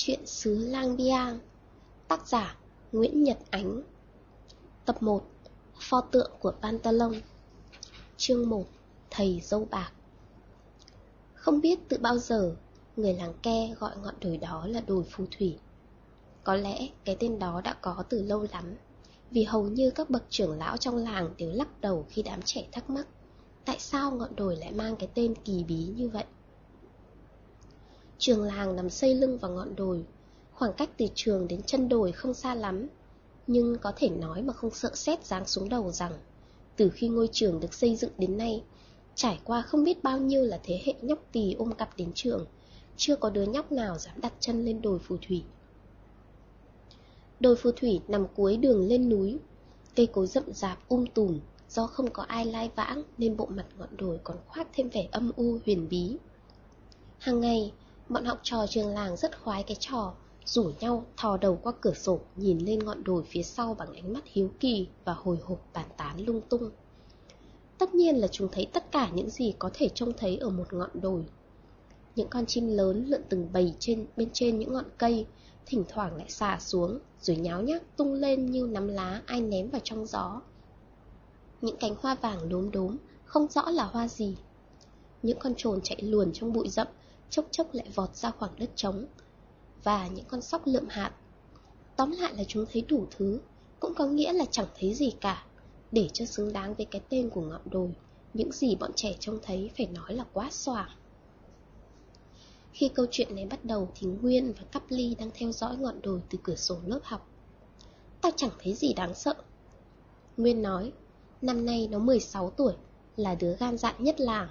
Chuyện xứ Lang Biang, Tác giả Nguyễn Nhật Ánh. Tập 1 Pho tượng của Pantalon Chương 1 Thầy dâu bạc. Không biết từ bao giờ, Người làng ke gọi ngọn đồi đó là đồi phù thủy. Có lẽ cái tên đó đã có từ lâu lắm, Vì hầu như các bậc trưởng lão trong làng đều lắc đầu khi đám trẻ thắc mắc, Tại sao ngọn đồi lại mang cái tên kỳ bí như vậy. Trường làng nằm xây lưng vào ngọn đồi, khoảng cách từ trường đến chân đồi không xa lắm. Nhưng có thể nói mà không sợ xét giáng xuống đầu rằng, từ khi ngôi trường được xây dựng đến nay, trải qua không biết bao nhiêu là thế hệ nhóc tỳ ôm cặp đến trường, chưa có đứa nhóc nào dám đặt chân lên đồi phù thủy. Đồi phù thủy nằm cuối đường lên núi, cây cối rậm rạp um tùm, do không có ai lai vãng nên bộ mặt ngọn đồi còn khoác thêm vẻ âm u huyền bí. Hàng ngày, Bọn học trò trường làng rất khoái cái trò, Rủ nhau thò đầu qua cửa sổ, Nhìn lên ngọn đồi phía sau bằng ánh mắt hiếu kỳ Và hồi hộp bàn tán lung tung. Tất nhiên là chúng thấy tất cả những gì có thể trông thấy ở một ngọn đồi. Những con chim lớn lượn từng bầy trên, bên trên những ngọn cây, Thỉnh thoảng lại xả xuống, Rồi nháo nhác tung lên như nắm lá ai ném vào trong gió. Những cánh hoa vàng đốm đốm, Không rõ là hoa gì. Những con trồn chạy luồn trong bụi rậm chốc chốc lại vọt ra khoảng đất trống, và những con sóc lượm hạt. Tóm lại là chúng thấy đủ thứ, cũng có nghĩa là chẳng thấy gì cả, để cho xứng đáng với cái tên của ngọn đồi, những gì bọn trẻ trông thấy phải nói là quá xoàng. Khi câu chuyện này bắt đầu thì Nguyên và Cắp Ly đang theo dõi ngọn đồi từ cửa sổ lớp học. Tao chẳng thấy gì đáng sợ. Nguyên nói, năm nay nó 16 tuổi, là đứa gan dạ nhất làng.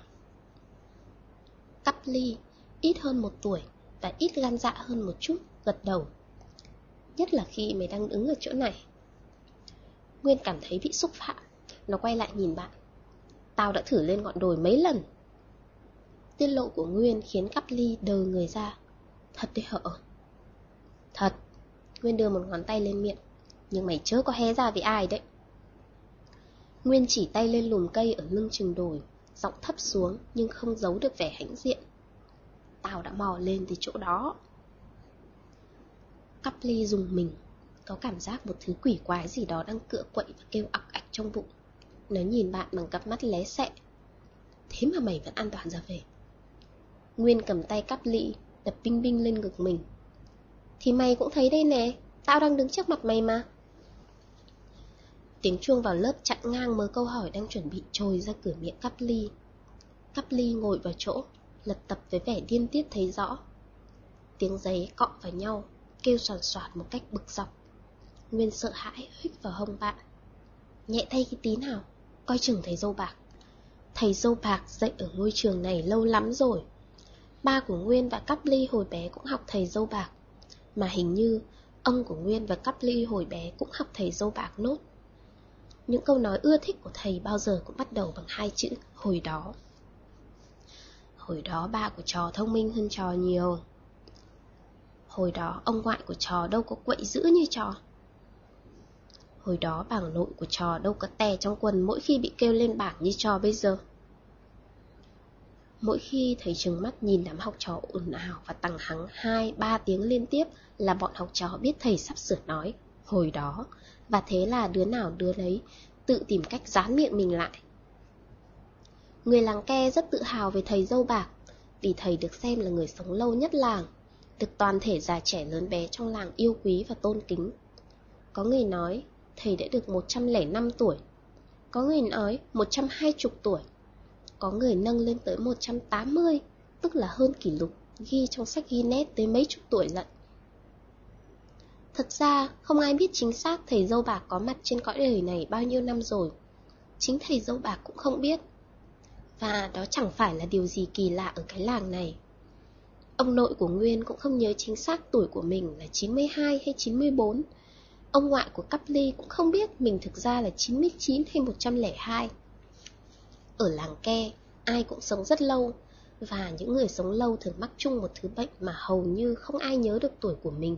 Cắp Ly ít hơn một tuổi và ít gan dạ hơn một chút, gật đầu. Nhất là khi mày đang đứng ở chỗ này. Nguyên cảm thấy bị xúc phạm, nó quay lại nhìn bạn. Tao đã thử lên ngọn đồi mấy lần. Tiết lộ của Nguyên khiến cắp ly đờ người ra. Thật đấy hở. Thật. Nguyên đưa một ngón tay lên miệng. Nhưng mày chớ có hé ra với ai đấy. Nguyên chỉ tay lên lùm cây ở lưng chừng đồi, giọng thấp xuống nhưng không giấu được vẻ hãnh diện tao đã mò lên từ chỗ đó. Cắp ly dùng mình, có cảm giác một thứ quỷ quái gì đó đang cựa quậy và kêu ọc ạch trong bụng. Nó nhìn bạn bằng cặp mắt lé xẹ. Thế mà mày vẫn an toàn ra về. Nguyên cầm tay cắp ly, đập binh binh lên ngực mình. Thì mày cũng thấy đây nè, tao đang đứng trước mặt mày mà. Tiếng chuông vào lớp chặn ngang mớ câu hỏi đang chuẩn bị trồi ra cửa miệng cắp ly. Cắp ly ngồi vào chỗ, lật tập với vẻ điên tiết thấy rõ. Tiếng giấy cọ vào nhau, kêu soàn soạt một cách bực dọc. Nguyên sợ hãi hít vào hông bạn. Nhẹ tay cái tí nào, coi chừng thầy dâu bạc. Thầy dâu bạc dạy ở ngôi trường này lâu lắm rồi. Ba của Nguyên và Cắp Ly hồi bé cũng học thầy dâu bạc. Mà hình như ông của Nguyên và Cắp Ly hồi bé cũng học thầy dâu bạc nốt. Những câu nói ưa thích của thầy bao giờ cũng bắt đầu bằng hai chữ hồi đó. Hồi đó ba của trò thông minh hơn trò nhiều. Hồi đó ông ngoại của trò đâu có quậy dữ như trò. Hồi đó bảng nội của trò đâu có tè trong quần mỗi khi bị kêu lên bảng như trò bây giờ. Mỗi khi thầy trừng mắt nhìn đám học trò ồn ào và tằng hắng hai, ba tiếng liên tiếp là bọn học trò biết thầy sắp sửa nói, Hồi đó, Và thế là đứa nào đứa đấy tự tìm cách dán miệng mình lại. Người làng ke rất tự hào về thầy dâu bạc, vì thầy được xem là người sống lâu nhất làng, được toàn thể già trẻ lớn bé trong làng yêu quý và tôn kính. Có người nói thầy đã được 105 tuổi, có người nói 120 tuổi, có người nâng lên tới 180, tức là hơn kỷ lục ghi trong sách Guinness tới mấy chục tuổi lận. Thật ra, không ai biết chính xác thầy dâu bạc có mặt trên cõi đời này bao nhiêu năm rồi. Chính thầy dâu bạc cũng không biết. Và đó chẳng phải là điều gì kỳ lạ ở cái làng này. Ông nội của Nguyên cũng không nhớ chính xác tuổi của mình là 92 hay 94. Ông ngoại của Cắp Ly cũng không biết mình thực ra là 99 hay 102. Ở làng Ke, ai cũng sống rất lâu, và những người sống lâu thường mắc chung một thứ bệnh mà hầu như không ai nhớ được tuổi của mình.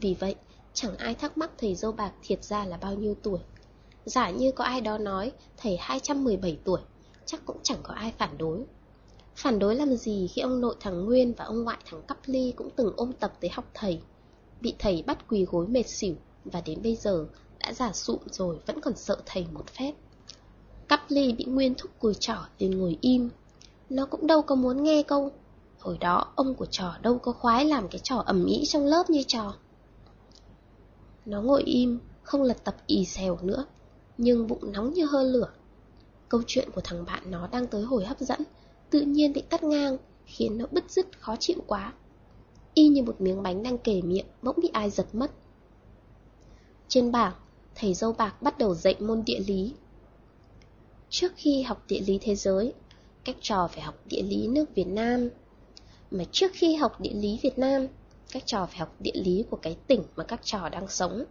Vì vậy, chẳng ai thắc mắc thầy dâu bạc thiệt ra là bao nhiêu tuổi. Giả như có ai đó nói thầy 217 tuổi, chắc cũng chẳng có ai phản đối. Phản đối làm gì khi ông nội thằng Nguyên và ông ngoại thằng Cắp Ly cũng từng ôm tập tới học thầy. Bị thầy bắt quỳ gối mệt xỉu và đến bây giờ đã giả sụm rồi vẫn còn sợ thầy một phép. Cắp Ly bị Nguyên thúc cùi trỏ liền ngồi im. Nó cũng đâu có muốn nghe câu. Hồi đó ông của trò đâu có khoái làm cái trò ẩm ý trong lớp như trò. Nó ngồi im, không lật tập ì xèo nữa, nhưng bụng nóng như hơ lửa. Câu chuyện của thằng bạn nó đang tới hồi hấp dẫn, tự nhiên bị cắt ngang, khiến nó bứt rứt khó chịu quá. Y như một miếng bánh đang kề miệng, bỗng bị ai giật mất. Trên bảng, thầy dâu bạc bắt đầu dạy môn địa lý. Trước khi học địa lý thế giới, các trò phải học địa lý nước Việt Nam. Mà trước khi học địa lý Việt Nam, các trò phải học địa lý của cái tỉnh mà các trò đang sống.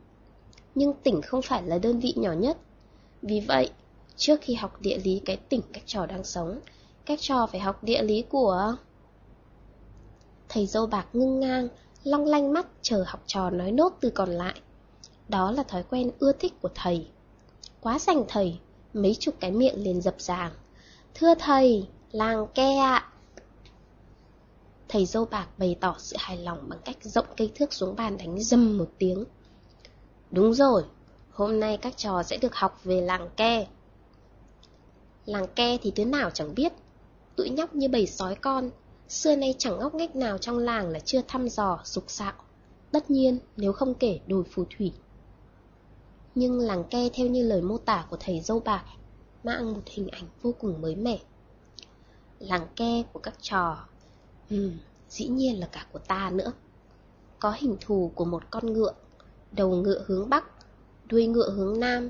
Nhưng tỉnh không phải là đơn vị nhỏ nhất. Vì vậy, trước khi học địa lý cái tỉnh các trò đang sống, các trò phải học địa lý của... Thầy dâu bạc ngưng ngang, long lanh mắt chờ học trò nói nốt từ còn lại. Đó là thói quen ưa thích của thầy. Quá sành thầy, mấy chục cái miệng liền dập dàng. Thưa thầy, làng ke ạ. Thầy dâu bạc bày tỏ sự hài lòng bằng cách rộng cây thước xuống bàn đánh dâm một tiếng. Đúng rồi, hôm nay các trò sẽ được học về làng ke. Làng ke thì đứa nào chẳng biết, tụi nhóc như bầy sói con, xưa nay chẳng ngóc ngách nào trong làng là chưa thăm dò, sục sạo. Tất nhiên, nếu không kể đồi phù thủy. Nhưng làng ke theo như lời mô tả của thầy dâu bạc, mang một hình ảnh vô cùng mới mẻ. Làng ke của các trò, ừ, dĩ nhiên là cả của ta nữa. Có hình thù của một con ngựa, đầu ngựa hướng bắc, đuôi ngựa hướng nam,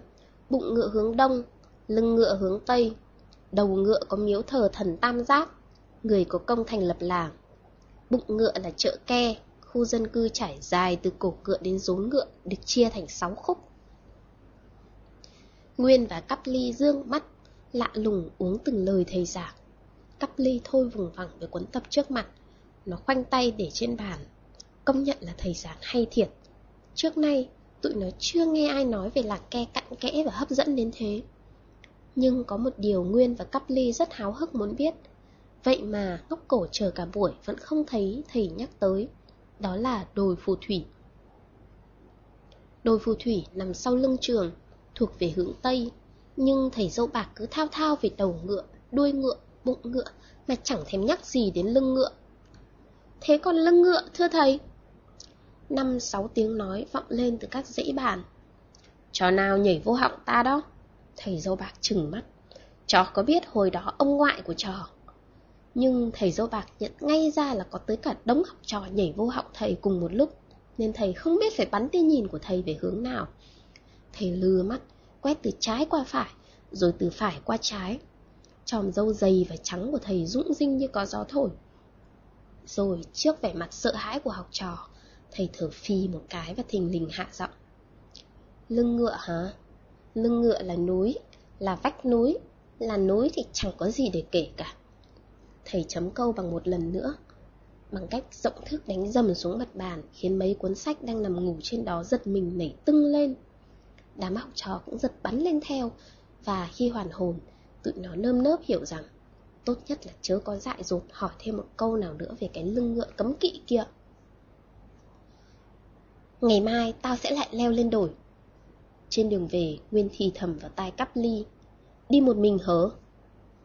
bụng ngựa hướng đông, lưng ngựa hướng tây, đầu ngựa có miếu thờ thần tam giác, người có công thành lập làng. Bụng ngựa là chợ ke, khu dân cư trải dài từ cổ ngựa đến rốn ngựa được chia thành sáu khúc. Nguyên và Cắp Ly dương mắt, lạ lùng uống từng lời thầy giảng. Cắp Ly thôi vùng vằng với cuốn tập trước mặt, nó khoanh tay để trên bàn. Công nhận là thầy giảng hay thiệt. Trước nay, tụi nó chưa nghe ai nói về lạc ke cặn kẽ và hấp dẫn đến thế. Nhưng có một điều Nguyên và Cắp Ly rất háo hức muốn biết. Vậy mà ngóc cổ chờ cả buổi vẫn không thấy thầy nhắc tới. Đó là đồi phù thủy. Đồi phù thủy nằm sau lưng trường, thuộc về hướng Tây. Nhưng thầy dâu bạc cứ thao thao về đầu ngựa, đuôi ngựa, bụng ngựa, mà chẳng thèm nhắc gì đến lưng ngựa. Thế còn lưng ngựa, thưa thầy? Năm sáu tiếng nói vọng lên từ các dãy bàn. Trò nào nhảy vô họng ta đó? Thầy dâu bạc trừng mắt. Trò có biết hồi đó ông ngoại của trò. Nhưng thầy dâu bạc nhận ngay ra là có tới cả đống học trò nhảy vô học thầy cùng một lúc. Nên thầy không biết phải bắn tia nhìn của thầy về hướng nào. Thầy lừa mắt, quét từ trái qua phải, rồi từ phải qua trái. Tròm dâu dày và trắng của thầy rũng rinh như có gió thổi. Rồi trước vẻ mặt sợ hãi của học trò, thầy thở phi một cái và thình lình hạ giọng. Lưng ngựa hả? Lưng ngựa là núi, là vách núi, là núi thì chẳng có gì để kể cả. Thầy chấm câu bằng một lần nữa, bằng cách rộng thước đánh dầm xuống mặt bàn khiến mấy cuốn sách đang nằm ngủ trên đó giật mình nảy tưng lên. Đám học trò cũng giật bắn lên theo, và khi hoàn hồn, tụi nó nơm nớp hiểu rằng tốt nhất là chớ có dại dột hỏi thêm một câu nào nữa về cái lưng ngựa cấm kỵ kia. Ngày mai tao sẽ lại leo lên đồi. Trên đường về, Nguyên thì thầm vào tai Cắp Ly. Đi một mình hớ?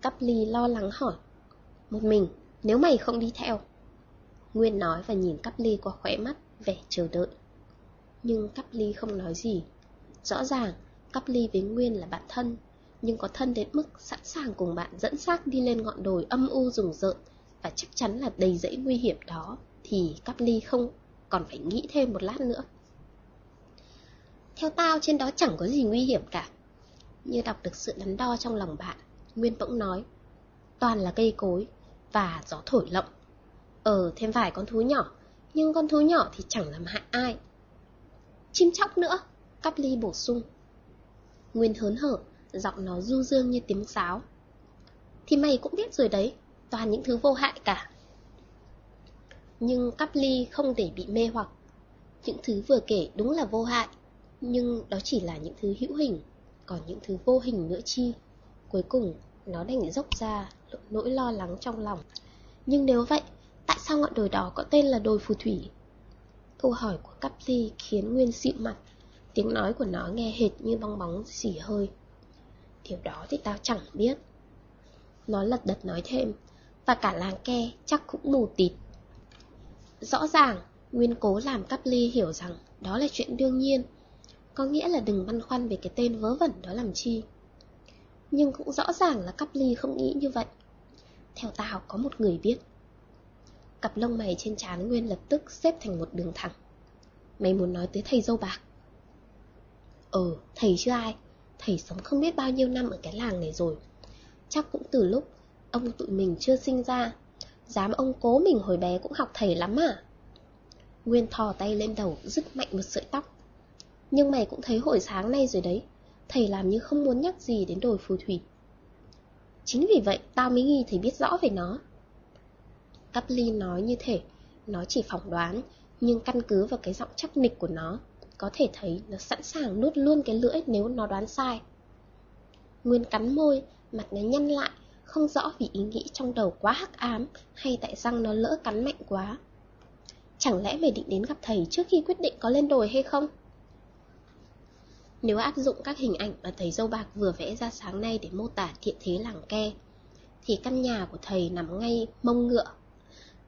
Cắp Ly lo lắng hỏi. Một mình, nếu mày không đi theo. Nguyên nói và nhìn Cắp Ly qua khỏe mắt, vẻ chờ đợi. Nhưng Cắp Ly không nói gì. Rõ ràng, Cắp Ly với Nguyên là bạn thân, nhưng có thân đến mức sẵn sàng cùng bạn dẫn xác đi lên ngọn đồi âm u rùng rợn và chắc chắn là đầy dẫy nguy hiểm đó, thì Cắp Ly không còn phải nghĩ thêm một lát nữa. Theo tao trên đó chẳng có gì nguy hiểm cả. Như đọc được sự đắn đo trong lòng bạn, Nguyên bỗng nói. Toàn là cây cối và gió thổi lộng. Ờ, thêm vài con thú nhỏ, nhưng con thú nhỏ thì chẳng làm hại ai. Chim chóc nữa, Cắp ly bổ sung. Nguyên hớn hở, giọng nó du dương như tiếng sáo. Thì mày cũng biết rồi đấy, toàn những thứ vô hại cả. Nhưng Cắp ly không để bị mê hoặc. Những thứ vừa kể đúng là vô hại, nhưng đó chỉ là những thứ hữu hình, còn những thứ vô hình nữa chi. Cuối cùng, nó đành dốc ra, nỗi lo lắng trong lòng. Nhưng nếu vậy, tại sao ngọn đồi đó có tên là đồi phù thủy? Câu hỏi của cắp ly khiến Nguyên dịu mặt, tiếng nói của nó nghe hệt như bong bóng xỉ hơi. Điều đó thì tao chẳng biết. Nó lật đật nói thêm, và cả làng ke chắc cũng mù tịt. Rõ ràng, Nguyên cố làm cắp ly hiểu rằng đó là chuyện đương nhiên, có nghĩa là đừng băn khoăn về cái tên vớ vẩn đó làm chi. Nhưng cũng rõ ràng là cắp ly không nghĩ như vậy. Theo tao có một người biết. Cặp lông mày trên trán Nguyên lập tức xếp thành một đường thẳng. Mày muốn nói tới thầy dâu bạc? Ừ, thầy chứ ai. Thầy sống không biết bao nhiêu năm ở cái làng này rồi. Chắc cũng từ lúc ông tụi mình chưa sinh ra. Dám ông cố mình hồi bé cũng học thầy lắm à? Nguyên thò tay lên đầu, dứt mạnh một sợi tóc. Nhưng mày cũng thấy hồi sáng nay rồi đấy. Thầy làm như không muốn nhắc gì đến đồi phù thủy. Chính vì vậy, tao mới nghi thầy biết rõ về nó. Cắp ly nói như thể, nó chỉ phỏng đoán, nhưng căn cứ vào cái giọng chắc nịch của nó, có thể thấy nó sẵn sàng nuốt luôn cái lưỡi nếu nó đoán sai. Nguyên cắn môi, mặt nó nhăn lại, không rõ vì ý nghĩ trong đầu quá hắc ám hay tại răng nó lỡ cắn mạnh quá. Chẳng lẽ mày định đến gặp thầy trước khi quyết định có lên đồi hay không? Nếu áp dụng các hình ảnh mà thầy dâu bạc vừa vẽ ra sáng nay để mô tả thiện thế làng ke, thì căn nhà của thầy nằm ngay mông ngựa.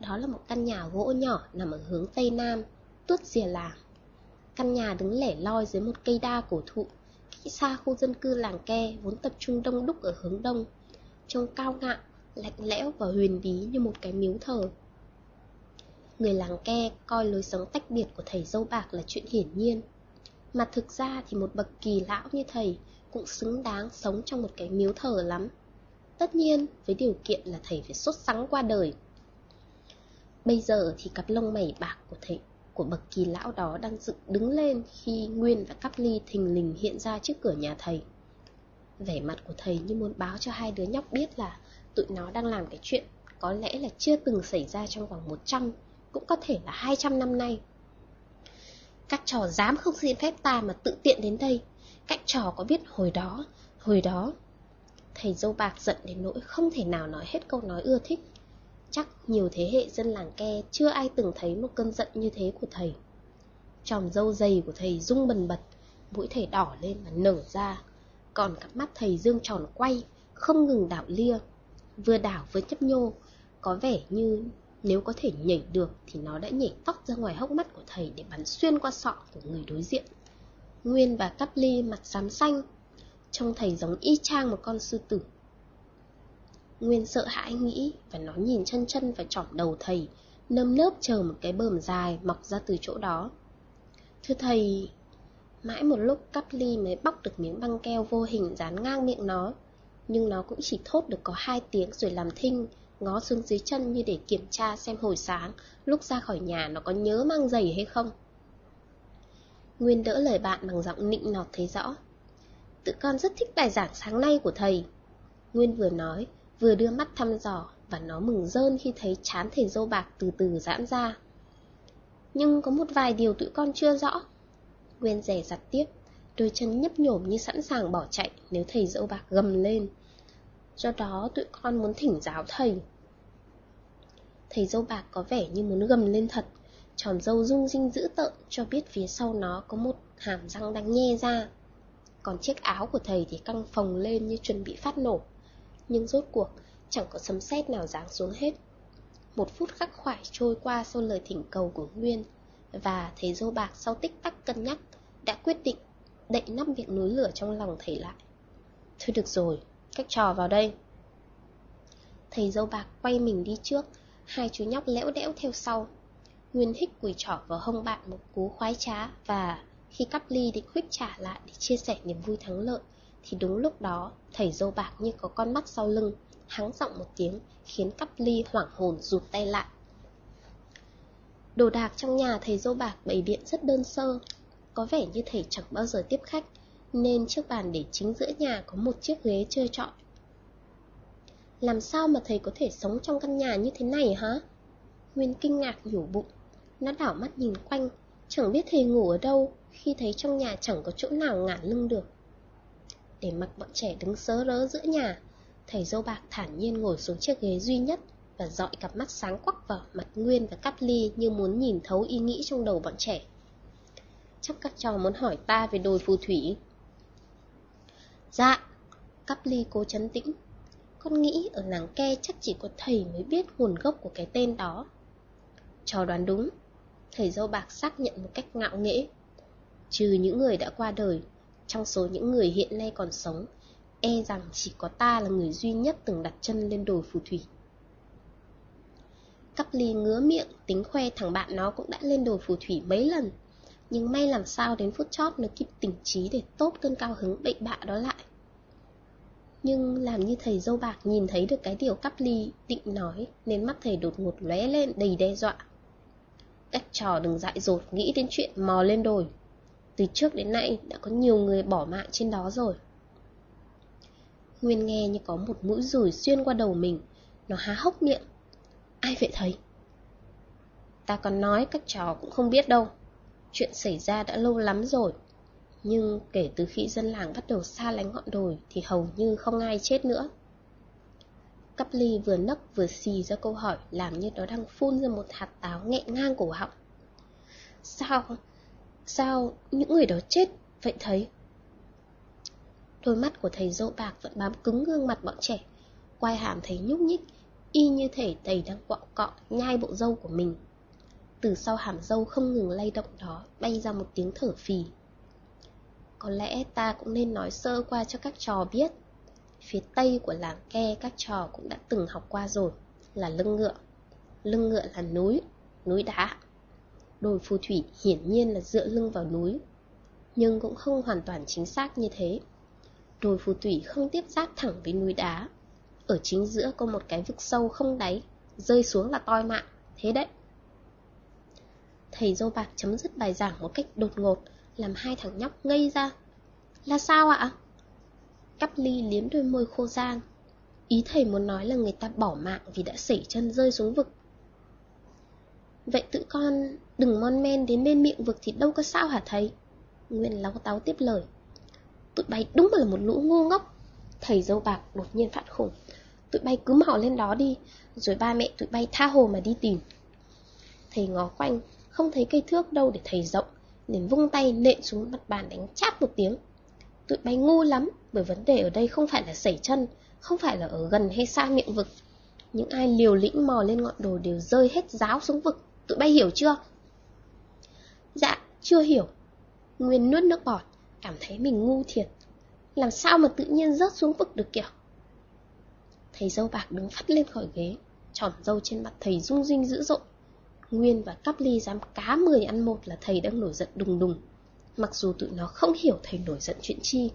Đó là một căn nhà gỗ nhỏ nằm ở hướng Tây Nam, tuốt rìa làng. Căn nhà đứng lẻ loi dưới một cây đa cổ thụ, cách xa khu dân cư làng ke vốn tập trung đông đúc ở hướng đông, trông cao ngạo, lạnh lẽo và huyền bí như một cái miếu thờ. Người làng ke coi lối sống tách biệt của thầy dâu bạc là chuyện hiển nhiên. Mà thực ra thì một bậc kỳ lão như thầy cũng xứng đáng sống trong một cái miếu thờ lắm. Tất nhiên, với điều kiện là thầy phải xuất sắng qua đời. Bây giờ thì cặp lông mày bạc của thầy của bậc kỳ lão đó đang dựng đứng lên khi Nguyên và Cắp Ly thình lình hiện ra trước cửa nhà thầy. Vẻ mặt của thầy như muốn báo cho hai đứa nhóc biết là tụi nó đang làm cái chuyện có lẽ là chưa từng xảy ra trong vòng 100, cũng có thể là 200 năm nay. Các trò dám không xin phép ta mà tự tiện đến đây. Các trò có biết hồi đó, hồi đó. Thầy dâu bạc giận đến nỗi không thể nào nói hết câu nói ưa thích. Chắc nhiều thế hệ dân làng ke chưa ai từng thấy một cơn giận như thế của thầy. Tròm dâu dày của thầy rung bần bật, mũi thầy đỏ lên và nở ra. Còn cặp mắt thầy dương tròn quay, không ngừng đảo lia. Vừa đảo vừa chấp nhô, có vẻ như nếu có thể nhảy được thì nó đã nhảy tóc ra ngoài hốc mắt của thầy để bắn xuyên qua sọ của người đối diện. Nguyên và Cắp Ly mặt xám xanh, trông thầy giống y chang một con sư tử. Nguyên sợ hãi nghĩ và nó nhìn chân chân và trỏm đầu thầy, nâm nớp chờ một cái bờm dài mọc ra từ chỗ đó. Thưa thầy, mãi một lúc Cắp Ly mới bóc được miếng băng keo vô hình dán ngang miệng nó, nhưng nó cũng chỉ thốt được có hai tiếng rồi làm thinh, ngó xuống dưới chân như để kiểm tra xem hồi sáng lúc ra khỏi nhà nó có nhớ mang giày hay không. Nguyên đỡ lời bạn bằng giọng nịnh nọt thấy rõ. Tự con rất thích bài giảng sáng nay của thầy. Nguyên vừa nói, vừa đưa mắt thăm dò và nó mừng rơn khi thấy chán thầy dâu bạc từ từ giãn ra. Nhưng có một vài điều tụi con chưa rõ. Nguyên rẻ giặt tiếp, đôi chân nhấp nhổm như sẵn sàng bỏ chạy nếu thầy dâu bạc gầm lên. Do đó tụi con muốn thỉnh giáo thầy. Thầy dâu bạc có vẻ như muốn gầm lên thật. Tròn dâu rung rinh dữ tợn cho biết phía sau nó có một hàm răng đang nhe ra. Còn chiếc áo của thầy thì căng phồng lên như chuẩn bị phát nổ. Nhưng rốt cuộc chẳng có sấm sét nào giáng xuống hết. Một phút khắc khoải trôi qua sau lời thỉnh cầu của Nguyên Và thầy dâu bạc sau tích tắc cân nhắc Đã quyết định đậy nắp miệng núi lửa trong lòng thầy lại. Thôi được rồi, cách trò vào đây. Thầy dâu bạc quay mình đi trước, Hai chú nhóc lẽo đẽo theo sau. Nguyên hích quỳ trỏ vào hông bạn một cú khoái trá Và khi cắp ly định khuyết trả lại để chia sẻ niềm vui thắng lợi, Thì đúng lúc đó, thầy dâu bạc như có con mắt sau lưng, Hắng giọng một tiếng khiến cắp ly hoảng hồn rụt tay lại. Đồ đạc trong nhà thầy dâu bạc bày biện rất đơn sơ, Có vẻ như thầy chẳng bao giờ tiếp khách nên chiếc bàn để chính giữa nhà có một chiếc ghế chơi trọi. Làm sao mà thầy có thể sống trong căn nhà như thế này hả? Nguyên kinh ngạc nhủ bụng, nó đảo mắt nhìn quanh, chẳng biết thầy ngủ ở đâu khi thấy trong nhà chẳng có chỗ nào ngả lưng được. Để mặc bọn trẻ đứng sớ rớ giữa nhà, Thầy dâu bạc thản nhiên ngồi xuống chiếc ghế duy nhất và dọi cặp mắt sáng quắc vào mặt Nguyên và Cắp Ly như muốn nhìn thấu ý nghĩ trong đầu bọn trẻ. Chắc các trò muốn hỏi ta về đồi phù thủy. Dạ, Cắp Ly cố chấn tĩnh. Con nghĩ ở làng ke chắc chỉ có thầy mới biết nguồn gốc của cái tên đó. Trò đoán đúng, thầy dâu bạc xác nhận một cách ngạo nghễ. Trừ những người đã qua đời, trong số những người hiện nay còn sống, e rằng chỉ có ta là người duy nhất từng đặt chân lên đồi phù thủy. Cắp ly ngứa miệng, tính khoe thằng bạn nó cũng đã lên đồi phù thủy mấy lần. Nhưng may làm sao đến phút chót nó kịp tỉnh trí để tốt cơn cao hứng bệnh bạ đó lại. Nhưng làm như thầy dâu bạc nhìn thấy được cái điều cắp ly định nói nên mắt thầy đột ngột lóe lên đầy đe dọa. Các trò đừng dại dột nghĩ đến chuyện mò lên đồi. Từ trước đến nay đã có nhiều người bỏ mạng trên đó rồi. Nguyên nghe như có một mũi rùi xuyên qua đầu mình, nó há hốc miệng. Ai vậy thầy? Ta còn nói các trò cũng không biết đâu. Chuyện xảy ra đã lâu lắm rồi. Nhưng kể từ khi dân làng bắt đầu xa lánh ngọn đồi thì hầu như không ai chết nữa. Cắp ly vừa nấc vừa xì ra câu hỏi làm như nó đang phun ra một hạt táo nghẹn ngang cổ họng. Sao? Sao những người đó chết vậy thầy? Đôi mắt của thầy dâu bạc vẫn bám cứng gương mặt bọn trẻ, quai hàm thấy nhúc nhích, y như thể thầy đang quọ cọ nhai bộ dâu của mình. Từ sau hàm dâu không ngừng lay động đó bay ra một tiếng thở phì. Có lẽ ta cũng nên nói sơ qua cho các trò biết. Phía tây của làng ke các trò cũng đã từng học qua rồi, là lưng ngựa. Lưng ngựa là núi, núi đá. Đồi phù thủy hiển nhiên là dựa lưng vào núi, nhưng cũng không hoàn toàn chính xác như thế. Đồi phù thủy không tiếp giáp thẳng với núi đá. Ở chính giữa có một cái vực sâu không đáy, rơi xuống là toi mạng, thế đấy. Thầy dâu bạc chấm dứt bài giảng một cách đột ngột, làm hai thằng nhóc ngây ra. Là sao ạ? Cắp ly liếm đôi môi khô giang. Ý thầy muốn nói là người ta bỏ mạng vì đã sẩy chân rơi xuống vực. Vậy tự con đừng mon men đến bên miệng vực thì đâu có sao hả thầy? Nguyên láo táo tiếp lời. Tụi bay đúng là một lũ ngu ngốc. Thầy dâu bạc đột nhiên phát khủng. Tụi bay cứ mò lên đó đi, rồi ba mẹ tụi bay tha hồ mà đi tìm. Thầy ngó quanh, không thấy cây thước đâu để thầy rộng, liền vung tay nện xuống mặt bàn đánh chát một tiếng. Tụi bay ngu lắm, bởi vấn đề ở đây không phải là sẩy chân, không phải là ở gần hay xa miệng vực. Những ai liều lĩnh mò lên ngọn đồ đều rơi hết giáo xuống vực, tụi bay hiểu chưa? Dạ, chưa hiểu. Nguyên nuốt nước bọt, cảm thấy mình ngu thiệt. Làm sao mà tự nhiên rớt xuống vực được kiểu? Thầy dâu bạc đứng phát lên khỏi ghế, tròn dâu trên mặt thầy rung rinh dữ dội. Nguyên và Cắp Ly dám cá mười ăn một là thầy đang nổi giận đùng đùng, mặc dù tụi nó không hiểu thầy nổi giận chuyện chi.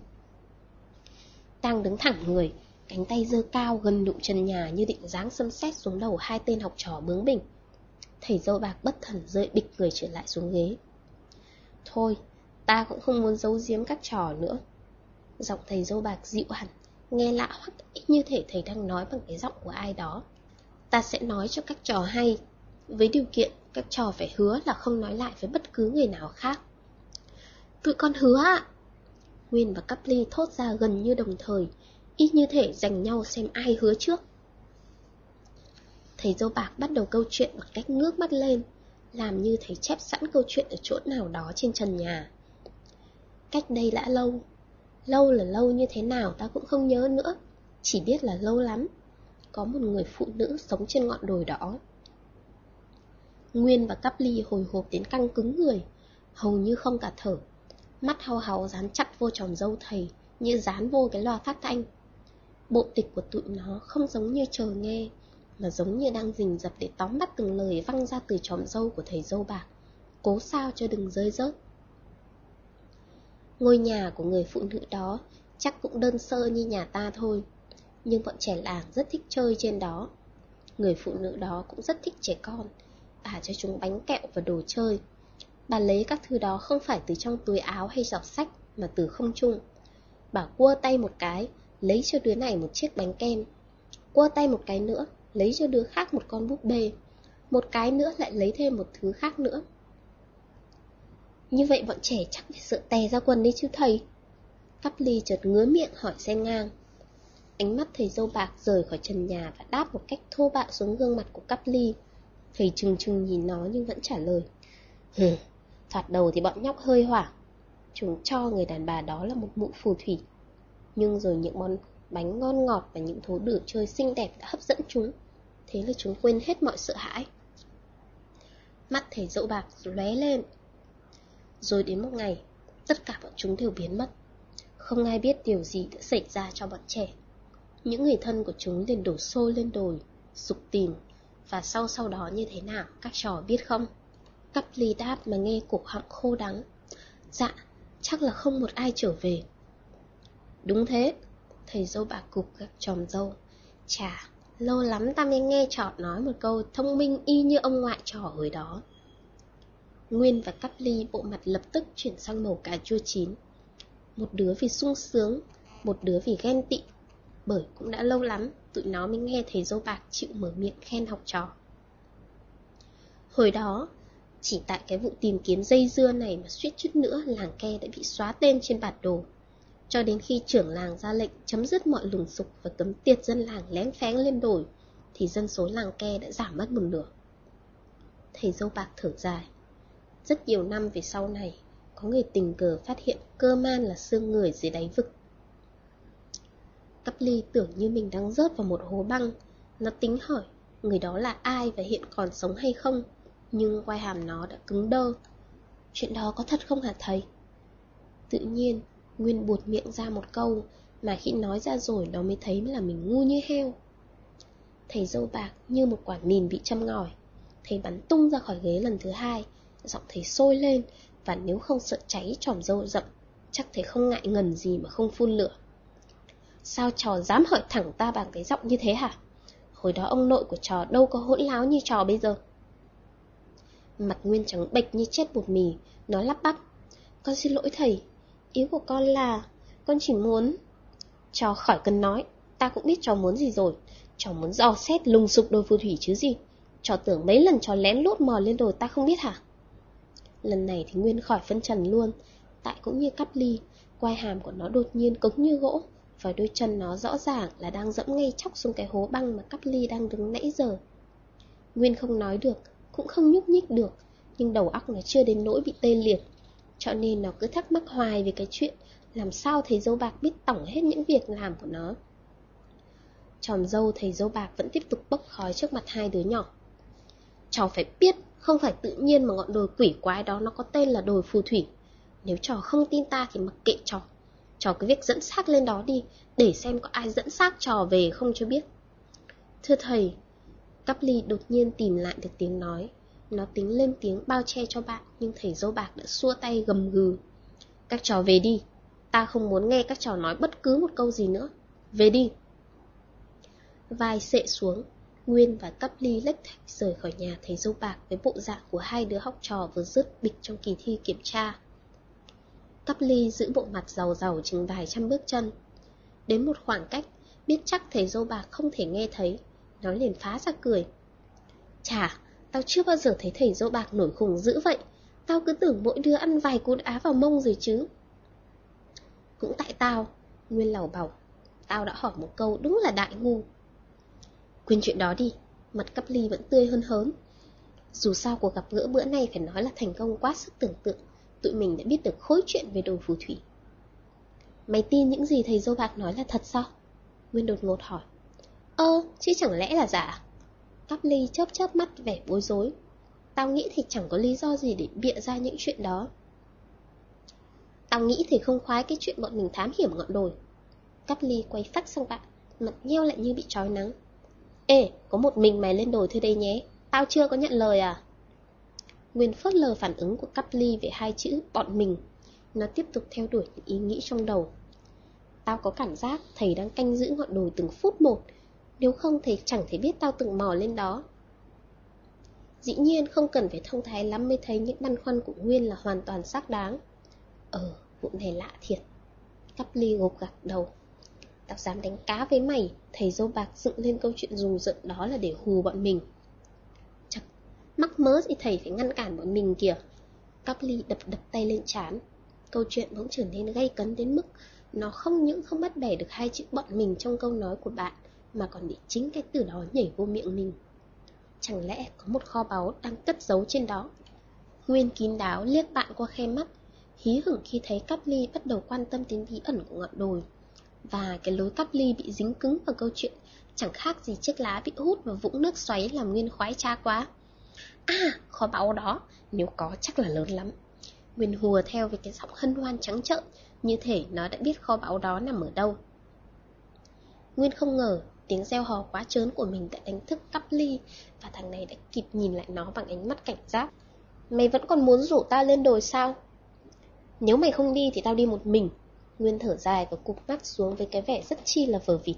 Đang đứng thẳng người, cánh tay giơ cao gần đụng chân nhà như định giáng xâm xét xuống đầu hai tên học trò bướng bỉnh. Thầy dâu bạc bất thần rơi bịch người trở lại xuống ghế. Thôi, ta cũng không muốn giấu giếm các trò nữa. Giọng thầy dâu bạc dịu hẳn, nghe lạ hoắc như thể thầy đang nói bằng cái giọng của ai đó. Ta sẽ nói cho các trò hay, với điều kiện các trò phải hứa là không nói lại với bất cứ người nào khác. Tụi con hứa ạ! Nguyên và Cắp Ly thốt ra gần như đồng thời, ít như thể giành nhau xem ai hứa trước. Thầy dâu bạc bắt đầu câu chuyện bằng cách ngước mắt lên, làm như thầy chép sẵn câu chuyện ở chỗ nào đó trên trần nhà. Cách đây đã lâu, lâu là lâu như thế nào ta cũng không nhớ nữa, chỉ biết là lâu lắm. Có một người phụ nữ sống trên ngọn đồi đó. Nguyên và Cắp Ly hồi hộp đến căng cứng người, hầu như không cả thở. Mắt hao hao dán chặt vô tròng dâu thầy, như dán vô cái loa phát thanh. Bộ tịch của tụi nó không giống như chờ nghe, mà giống như đang rình rập để tóm bắt từng lời văng ra từ tròm dâu của thầy dâu bạc, cố sao cho đừng rơi rớt. Ngôi nhà của người phụ nữ đó chắc cũng đơn sơ như nhà ta thôi, nhưng bọn trẻ làng rất thích chơi trên đó. Người phụ nữ đó cũng rất thích trẻ con, bà cho chúng bánh kẹo và đồ chơi. Bà lấy các thứ đó không phải từ trong túi áo hay giỏ sách, mà từ không trung. Bà cua tay một cái, lấy cho đứa này một chiếc bánh kem. Cua tay một cái nữa, lấy cho đứa khác một con búp bê. Một cái nữa lại lấy thêm một thứ khác nữa. Như vậy bọn trẻ chắc phải sợ tè ra quần đi chứ thầy. Cắp ly chợt ngứa miệng hỏi xen ngang. Ánh mắt thầy dâu bạc rời khỏi trần nhà và đáp một cách thô bạo xuống gương mặt của cắp ly. Thầy trừng trừng nhìn nó nhưng vẫn trả lời. Hừ, thoạt đầu thì bọn nhóc hơi hoảng. Chúng cho người đàn bà đó là một mụ phù thủy. Nhưng rồi những món bánh ngon ngọt và những thú đồ chơi xinh đẹp đã hấp dẫn chúng. Thế là chúng quên hết mọi sợ hãi. Mắt thầy dậu bạc lóe lên. Rồi đến một ngày, tất cả bọn chúng đều biến mất. Không ai biết điều gì đã xảy ra cho bọn trẻ. Những người thân của chúng liền đổ xô lên đồi, sục tìm, và sau sau đó như thế nào các trò biết không? Cắp ly đáp mà nghe cổ họng khô đắng. Dạ, chắc là không một ai trở về. Đúng thế, thầy dâu bạc cục các tròm dâu. Chà, lâu lắm ta mới nghe trọt nói một câu thông minh y như ông ngoại trò hồi đó. Nguyên và Cắp ly bộ mặt lập tức chuyển sang màu cà chua chín. Một đứa vì sung sướng, một đứa vì ghen tị. Bởi cũng đã lâu lắm, tụi nó mới nghe thầy dâu bạc chịu mở miệng khen học trò. Hồi đó, chỉ tại cái vụ tìm kiếm dây dưa này mà suýt chút nữa làng ke đã bị xóa tên trên bản đồ. Cho đến khi trưởng làng ra lệnh chấm dứt mọi lùng sục và cấm tiệt dân làng lén phén lên đồi, thì dân số làng ke đã giảm mất một nửa. Thầy dâu bạc thở dài. Rất nhiều năm về sau này, có người tình cờ phát hiện cơ man là xương người dưới đáy vực. Cắp ly tưởng như mình đang rớt vào một hố băng. Nó tính hỏi người đó là ai và hiện còn sống hay không, nhưng quai hàm nó đã cứng đơ. Chuyện đó có thật không hả thầy? Tự nhiên, Nguyên buột miệng ra một câu, mà khi nói ra rồi nó mới thấy là mình ngu như heo. Thầy dâu bạc như một quả mìn bị châm ngòi. Thầy bắn tung ra khỏi ghế lần thứ hai, giọng thầy sôi lên, và nếu không sợ cháy tròm dâu rậm, chắc thầy không ngại ngần gì mà không phun lửa. Sao trò dám hỏi thẳng ta bằng cái giọng như thế hả? Hồi đó ông nội của trò đâu có hỗn láo như trò bây giờ. Mặt Nguyên trắng bệch như chết bột mì, nó lắp bắp. Con xin lỗi thầy, ý của con là con chỉ muốn... Trò khỏi cần nói, ta cũng biết trò muốn gì rồi. Trò muốn dò xét lùng sục đôi phù thủy chứ gì. Trò tưởng mấy lần trò lén lút mò lên đồi ta không biết hả? Lần này thì Nguyên khỏi phân trần luôn, tại cũng như cắp ly, quai hàm của nó đột nhiên cứng như gỗ, và đôi chân nó rõ ràng là đang dẫm ngay chóc xuống cái hố băng mà cắp ly đang đứng nãy giờ. Nguyên không nói được, cũng không nhúc nhích được, nhưng đầu óc nó chưa đến nỗi bị tê liệt. Cho nên nó cứ thắc mắc hoài về cái chuyện làm sao thầy dâu bạc biết tổng hết những việc làm của nó. Tròm dâu thầy dâu bạc vẫn tiếp tục bốc khói trước mặt hai đứa nhỏ. Cháu phải biết, không phải tự nhiên mà ngọn đồi quỷ quái đó nó có tên là đồi phù thủy. Nếu trò không tin ta thì mặc kệ trò. Trò cứ việc dẫn xác lên đó đi, để xem có ai dẫn xác trò về không cho biết. Thưa thầy, Cắp ly đột nhiên tìm lại được tiếng nói. Nó tính lên tiếng bao che cho bạn, nhưng thầy dâu bạc đã xua tay gầm gừ. Các trò về đi, ta không muốn nghe các trò nói bất cứ một câu gì nữa. Về đi. Vai sệ xuống, Nguyên và Cắp ly lách thạch rời khỏi nhà thầy dâu bạc với bộ dạng của hai đứa học trò vừa dứt bịch trong kỳ thi kiểm tra. Cắp ly giữ bộ mặt giàu giàu chừng vài trăm bước chân. Đến một khoảng cách, biết chắc thầy dô bạc không thể nghe thấy, nó liền phá ra cười. Chà, tao chưa bao giờ thấy thầy dô bạc nổi khùng dữ vậy, tao cứ tưởng mỗi đứa ăn vài cú á vào mông rồi chứ. Cũng tại tao, Nguyên lầu bảo, tao đã hỏi một câu đúng là đại ngu. Quên chuyện đó đi, mặt cắp ly vẫn tươi hơn hớn. Dù sao cuộc gặp gỡ bữa nay phải nói là thành công quá sức tưởng tượng, tụi mình đã biết được khối chuyện về đồ phù thủy. Mày tin những gì thầy dâu bạc nói là thật sao? Nguyên đột ngột hỏi. Ơ, chứ chẳng lẽ là giả? Cắp ly chớp chớp mắt vẻ bối rối. Tao nghĩ thì chẳng có lý do gì để bịa ra những chuyện đó. Tao nghĩ thì không khoái cái chuyện bọn mình thám hiểm ngọn đồi. Cắp ly quay phát sang bạn, mặt nheo lại như bị trói nắng. Ê, có một mình mày lên đồi thôi đây nhé, tao chưa có nhận lời à? Nguyên phớt lờ phản ứng của cắp ly về hai chữ bọn mình. Nó tiếp tục theo đuổi những ý nghĩ trong đầu. Tao có cảm giác thầy đang canh giữ ngọn đồi từng phút một, nếu không thầy chẳng thể biết tao từng mò lên đó. Dĩ nhiên không cần phải thông thái lắm mới thấy những băn khoăn của Nguyên là hoàn toàn xác đáng. Ờ, vụ này lạ thiệt. Cắp ly gục gặt đầu. Tao dám đánh cá với mày, thầy dâu bạc dựng lên câu chuyện rùng rợn đó là để hù bọn mình. Mắc mớ gì thầy phải ngăn cản bọn mình kìa. Cắp ly đập đập tay lên chán. Câu chuyện bỗng trở nên gay cấn đến mức Nó không những không bắt bẻ được hai chữ bọn mình trong câu nói của bạn, mà còn bị chính cái từ đó nhảy vô miệng mình. Chẳng lẽ có một kho báu đang cất giấu trên đó? Nguyên kín đáo liếc bạn qua khe mắt, hí hửng khi thấy cắp ly bắt đầu quan tâm đến bí ẩn của ngọn đồi. Và cái lối cắp ly bị dính cứng vào câu chuyện chẳng khác gì chiếc lá bị hút vào vũng nước xoáy làm Nguyên khoái cha quá. À, kho báu đó, nếu có chắc là lớn lắm. Nguyên hùa theo với cái giọng hân hoan trắng trợn, như thể nó đã biết kho báu đó nằm ở đâu. Nguyên không ngờ tiếng reo hò quá trớn của mình đã đánh thức cắp ly và thằng này đã kịp nhìn lại nó bằng ánh mắt cảnh giác. Mày vẫn còn muốn rủ ta lên đồi sao? Nếu mày không đi thì tao đi một mình. Nguyên thở dài và cục mắt xuống với cái vẻ rất chi là vờ vịt.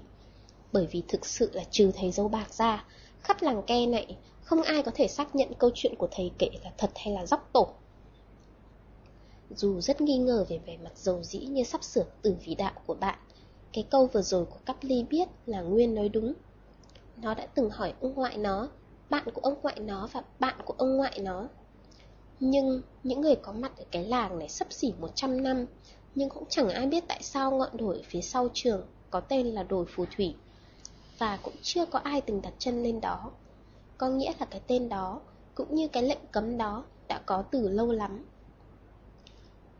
Bởi vì thực sự là trừ thầy dâu bạc ra, khắp làng ke này không ai có thể xác nhận câu chuyện của thầy kể là thật hay là dóc tổ. Dù rất nghi ngờ về vẻ mặt dầu dĩ như sắp sửa từ vĩ đạo của bạn, cái câu vừa rồi của Cắp Ly biết là Nguyên nói đúng. Nó đã từng hỏi ông ngoại nó, bạn của ông ngoại nó và bạn của ông ngoại nó. Nhưng những người có mặt ở cái làng này sắp xỉ 100 năm, nhưng cũng chẳng ai biết tại sao ngọn đồi phía sau trường có tên là đồi phù thủy. Và cũng chưa có ai từng đặt chân lên đó. Có nghĩa là cái tên đó, cũng như cái lệnh cấm đó, đã có từ lâu lắm.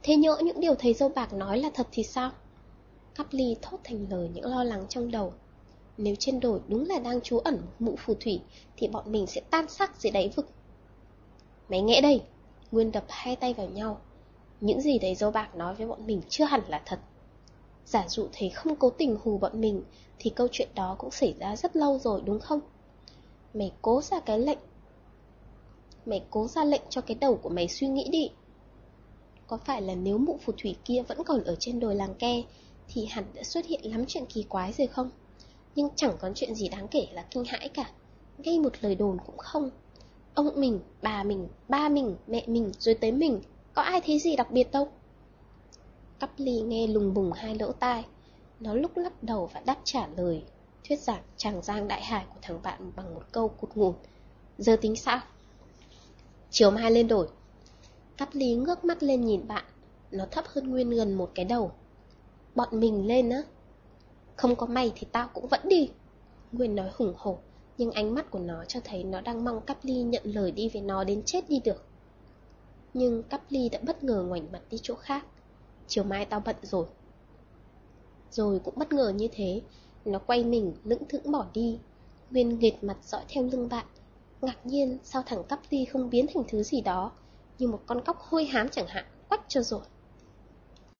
Thế nhỡ những điều thầy dâu bạc nói là thật thì sao? Cắp ly thốt thành lời những lo lắng trong đầu. Nếu trên đồi đúng là đang trú ẩn một mụ phù thủy, thì bọn mình sẽ tan xác dưới đáy vực. Mày nghe đây! Nguyên đập hai tay vào nhau. Những gì thầy dâu bạc nói với bọn mình chưa hẳn là thật. Giả dụ thầy không cố tình hù bọn mình, thì câu chuyện đó cũng xảy ra rất lâu rồi đúng không? Mày cố ra cái lệnh. Mày cố ra lệnh cho cái đầu của mày suy nghĩ đi. Có phải là nếu mụ phù thủy kia vẫn còn ở trên đồi làng ke Thì hẳn đã xuất hiện lắm chuyện kỳ quái rồi không? Nhưng chẳng có chuyện gì đáng kể là kinh hãi cả. Ngay một lời đồn cũng không. Ông mình, bà mình, ba mình, mẹ mình rồi tới mình Có ai thấy gì đặc biệt đâu? Cắp ly nghe lùng bùng hai lỗ tai. Nó lúc lắc đầu và đáp trả lời. Thuyết giảng chàng giang đại hải của thằng bạn bằng một câu cụt ngùn. Giờ tính sao? Chiều mai lên đổi Cắp lý ngước mắt lên nhìn bạn. Nó thấp hơn Nguyên gần một cái đầu. Bọn mình lên á. Không có mày thì tao cũng vẫn đi. Nguyên nói hùng hổ, Nhưng ánh mắt của nó cho thấy nó đang mong Cắp ly nhận lời đi với nó đến chết đi được. Nhưng Cắp ly đã bất ngờ ngoảnh mặt đi chỗ khác. Chiều mai tao bận rồi. Rồi cũng bất ngờ như thế nó quay mình lững thững bỏ đi Nguyên nghệt mặt dõi theo lưng bạn Ngạc nhiên sao thằng Cắp ly không biến thành thứ gì đó như một con cóc hôi hám chẳng hạn, quách cho rồi.